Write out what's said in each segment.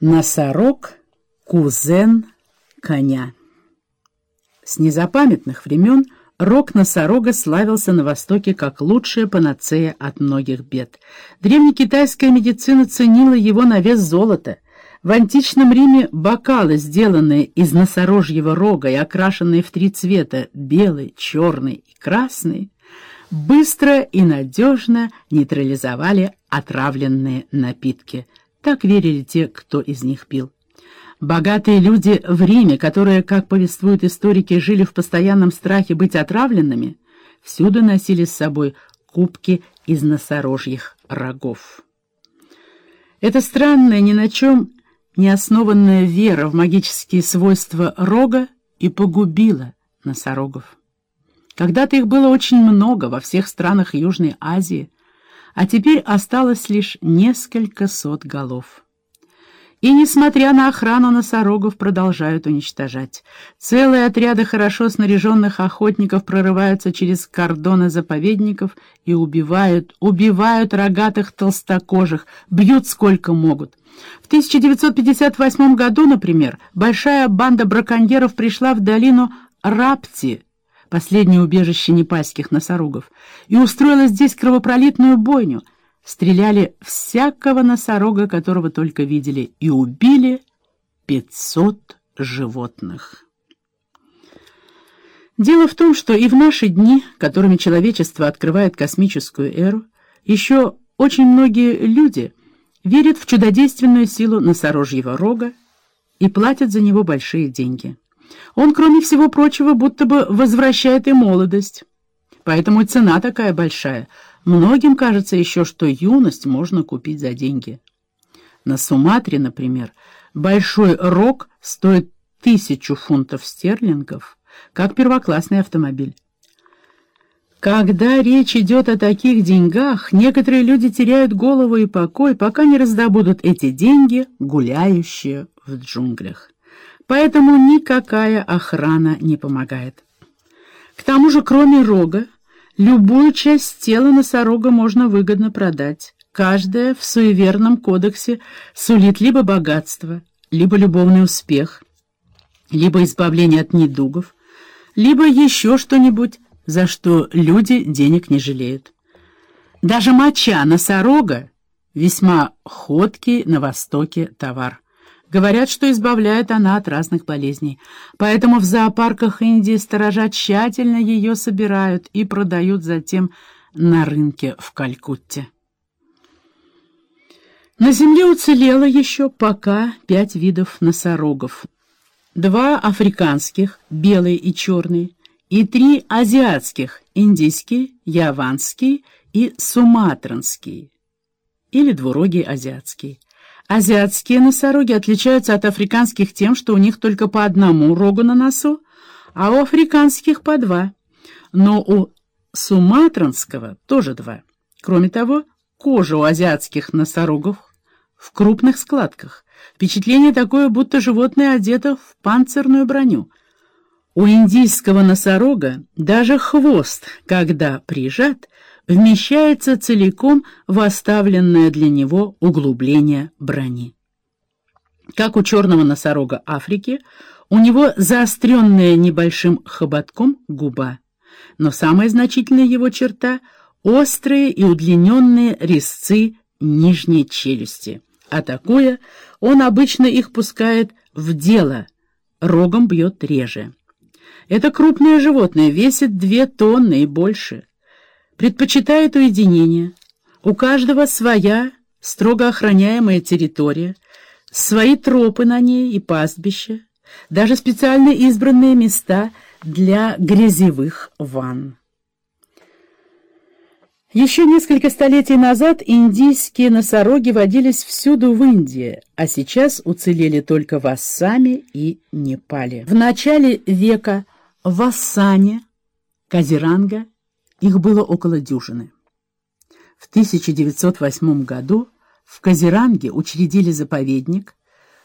Носорог — кузен коня. С незапамятных времен рог носорога славился на Востоке как лучшая панацея от многих бед. Древнекитайская медицина ценила его на вес золота. В античном Риме бокалы, сделанные из носорожьего рога и окрашенные в три цвета — белый, черный и красный — быстро и надежно нейтрализовали отравленные напитки — так верили те, кто из них пил. Богатые люди в Риме, которые, как повествуют историки, жили в постоянном страхе быть отравленными, всюду носили с собой кубки из носорожьих рогов. Эта странная, ни на чем не основанная вера в магические свойства рога и погубила носорогов. Когда-то их было очень много во всех странах Южной Азии, а теперь осталось лишь несколько сот голов. И, несмотря на охрану, носорогов продолжают уничтожать. Целые отряды хорошо снаряженных охотников прорываются через кордоны заповедников и убивают, убивают рогатых толстокожих, бьют сколько могут. В 1958 году, например, большая банда браконьеров пришла в долину Рапти, последнее убежище непальских носорогов, и устроила здесь кровопролитную бойню. Стреляли всякого носорога, которого только видели, и убили пятьсот животных. Дело в том, что и в наши дни, которыми человечество открывает космическую эру, еще очень многие люди верят в чудодейственную силу носорожьего рога и платят за него большие деньги. Он, кроме всего прочего, будто бы возвращает и молодость. Поэтому цена такая большая. Многим кажется еще, что юность можно купить за деньги. На Суматре, например, большой рог стоит тысячу фунтов стерлингов, как первоклассный автомобиль. Когда речь идет о таких деньгах, некоторые люди теряют голову и покой, пока не раздобудут эти деньги, гуляющие в джунглях поэтому никакая охрана не помогает. К тому же, кроме рога, любую часть тела носорога можно выгодно продать. Каждая в суеверном кодексе сулит либо богатство, либо любовный успех, либо избавление от недугов, либо еще что-нибудь, за что люди денег не жалеют. Даже моча носорога — весьма ходкий на Востоке товар. Говорят, что избавляет она от разных болезней. Поэтому в зоопарках Индии сторожа тщательно ее собирают и продают затем на рынке в Калькутте. На земле уцелело еще пока пять видов носорогов. Два африканских, белый и черный, и три азиатских, индийский, яванский и суматранский, или двурогий азиатский. Азиатские носороги отличаются от африканских тем, что у них только по одному рогу на носу, а у африканских по два. Но у суматранского тоже два. Кроме того, кожа у азиатских носорогов в крупных складках. Впечатление такое, будто животное одето в панцирную броню. У индийского носорога даже хвост, когда прижат, вмещается целиком в оставленное для него углубление брони. Как у черного носорога Африки, у него заостренная небольшим хоботком губа, но самая значительная его черта — острые и удлиненные резцы нижней челюсти. Атакуя, он обычно их пускает в дело, рогом бьет реже. Это крупное животное весит две тонны и больше — предпочитает уединение. У каждого своя строго охраняемая территория, свои тропы на ней и пастбища, даже специально избранные места для грязевых ванн. Еще несколько столетий назад индийские носороги водились всюду в Индии, а сейчас уцелели только в Ассаме и Непале. В начале века в Ассане, Казиранга их было около дюжины. В 1908 году в Казиранге учредили заповедник,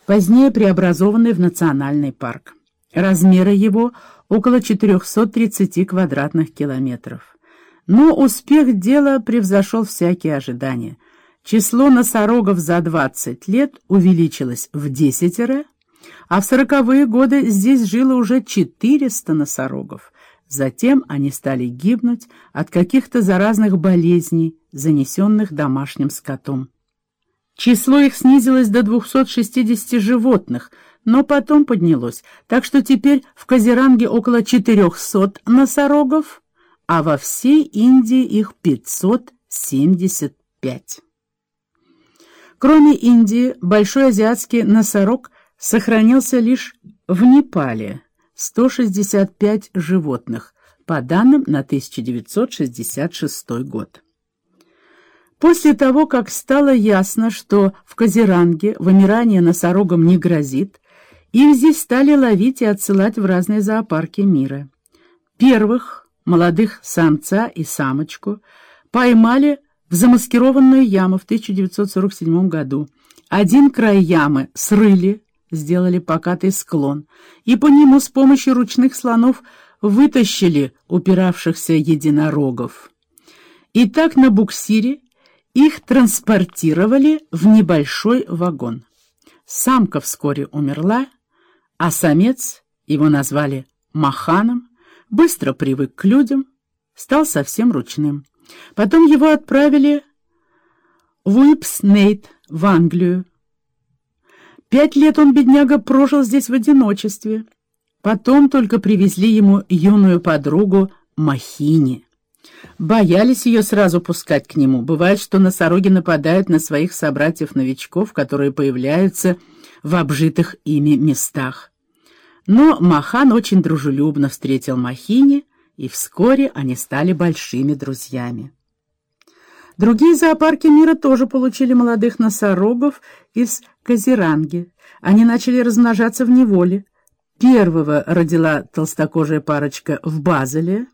позднее преобразованный в национальный парк. Размеры его около 430 квадратных километров. Но успех дела превзошел всякие ожидания. число носорогов за 20 лет увеличилось в десятеро, а в сороковые годы здесь жило уже 400 носорогов. Затем они стали гибнуть от каких-то заразных болезней, занесенных домашним скотом. Число их снизилось до 260 животных, но потом поднялось, так что теперь в Казиранге около 400 носорогов, а во всей Индии их 575. Кроме Индии, большой азиатский носорог сохранился лишь в Непале, 165 животных, по данным на 1966 год. После того, как стало ясно, что в Казиранге вымирание носорогам не грозит, их здесь стали ловить и отсылать в разные зоопарки мира. Первых, молодых самца и самочку, поймали в замаскированную яму в 1947 году. Один край ямы срыли, сделали покатый склон, и по нему с помощью ручных слонов вытащили упиравшихся единорогов. И так на буксире их транспортировали в небольшой вагон. Самка вскоре умерла, а самец, его назвали Маханом, быстро привык к людям, стал совсем ручным. Потом его отправили в Уипснейт, в Англию. Пять лет он, бедняга, прожил здесь в одиночестве. Потом только привезли ему юную подругу Махини. Боялись ее сразу пускать к нему. Бывает, что носороги нападают на своих собратьев-новичков, которые появляются в обжитых ими местах. Но Махан очень дружелюбно встретил Махини, и вскоре они стали большими друзьями. Другие зоопарки мира тоже получили молодых носорогов из Казиранги. Они начали размножаться в неволе. Первого родила толстокожая парочка в Базеле,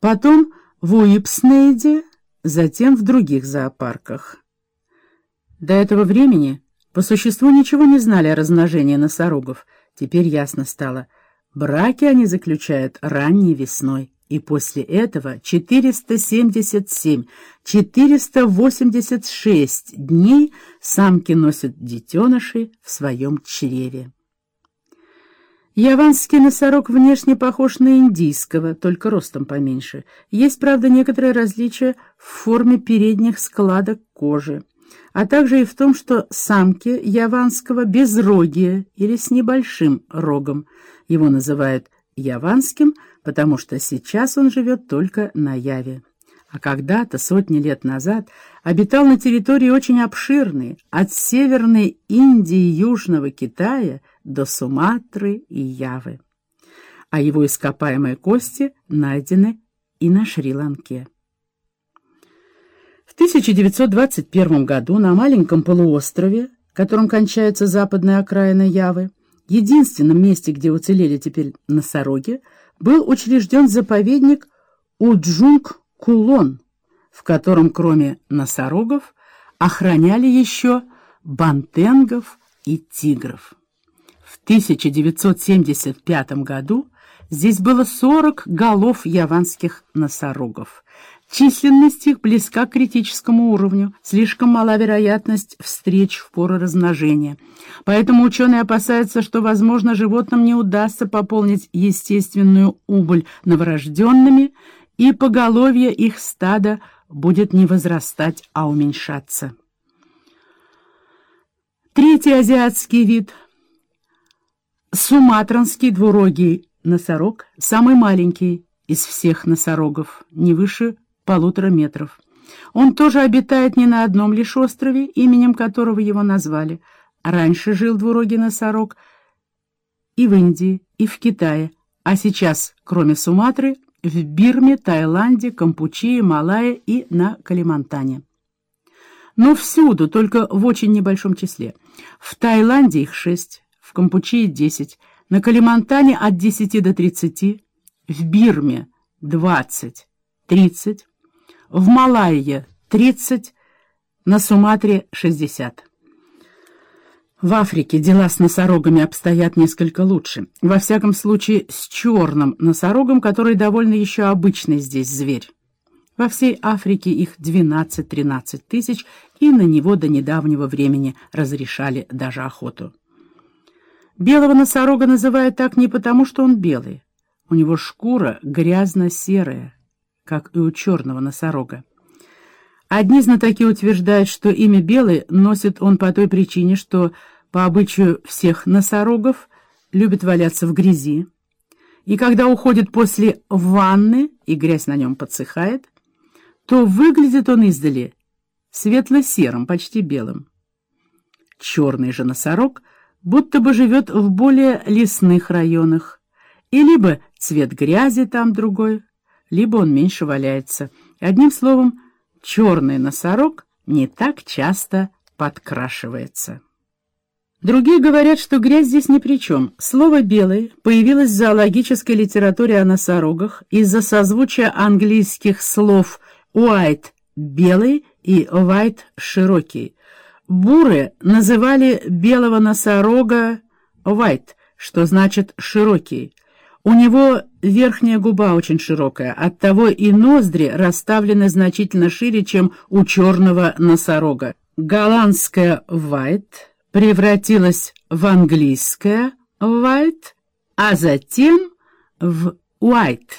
потом в Уипснейде, затем в других зоопарках. До этого времени по существу ничего не знали о размножении носорогов. Теперь ясно стало, браки они заключают ранней весной. И после этого 477, 486 дней самки носят детенышей в своем чреве. Яванский носорог внешне похож на индийского, только ростом поменьше. Есть, правда, некоторые различия в форме передних складок кожи, а также и в том, что самки яванского безрогие или с небольшим рогом. Его называют яванским, потому что сейчас он живет только на Яве. А когда-то, сотни лет назад, обитал на территории очень обширной, от Северной Индии и Южного Китая до Суматры и Явы. А его ископаемые кости найдены и на Шри-Ланке. В 1921 году на маленьком полуострове, которым кончается западная окраина Явы, единственном месте, где уцелели теперь носороги, был учрежден заповедник Уджунг-Кулон, в котором кроме носорогов охраняли еще бантенгов и тигров. В 1975 году здесь было 40 голов яванских носорогов. Численность их близка к критическому уровню, слишком мала вероятность встреч в пору размножения. Поэтому ученые опасаются, что, возможно, животным не удастся пополнить естественную убыль новорожденными, и поголовье их стада будет не возрастать, а уменьшаться. Третий азиатский вид — суматранский двурогий носорог, самый маленький из всех носорогов, не выше полутора метров. Он тоже обитает не на одном лишь острове, именем которого его назвали. Раньше жил двурогий носорог и в Индии, и в Китае, а сейчас, кроме Суматры, в Бирме, Таиланде, Кампучии, Малайе и на Калимантане. Но всюду, только в очень небольшом числе. В Таиланде их шесть, в Кампучии десять, на Калимантане от десяти до тридцати, в Бирме двадцать, тридцать, в Малайе — 30, на Суматре — 60. В Африке дела с носорогами обстоят несколько лучше. Во всяком случае, с черным носорогом, который довольно еще обычный здесь зверь. Во всей Африке их 12-13 тысяч, и на него до недавнего времени разрешали даже охоту. Белого носорога называют так не потому, что он белый. У него шкура грязно-серая, как и у черного носорога. Одни знатоки утверждают, что имя белый носит он по той причине, что по обычаю всех носорогов любит валяться в грязи, и когда уходит после ванны и грязь на нем подсыхает, то выглядит он издали светло-серым, почти белым. Черный же носорог будто бы живет в более лесных районах, и либо цвет грязи там другой, либо он меньше валяется. Одним словом, черный носорог не так часто подкрашивается. Другие говорят, что грязь здесь ни при чем. Слово «белый» появилось в зоологической литературе о носорогах из-за созвучия английских слов «white» — «белый» и «white» — «широкий». Буры называли белого носорога «white», что значит «широкий». У него верхняя губа очень широкая, оттого и ноздри расставлены значительно шире, чем у черного носорога. Голландская «white» превратилась в английское «white», а затем в «white».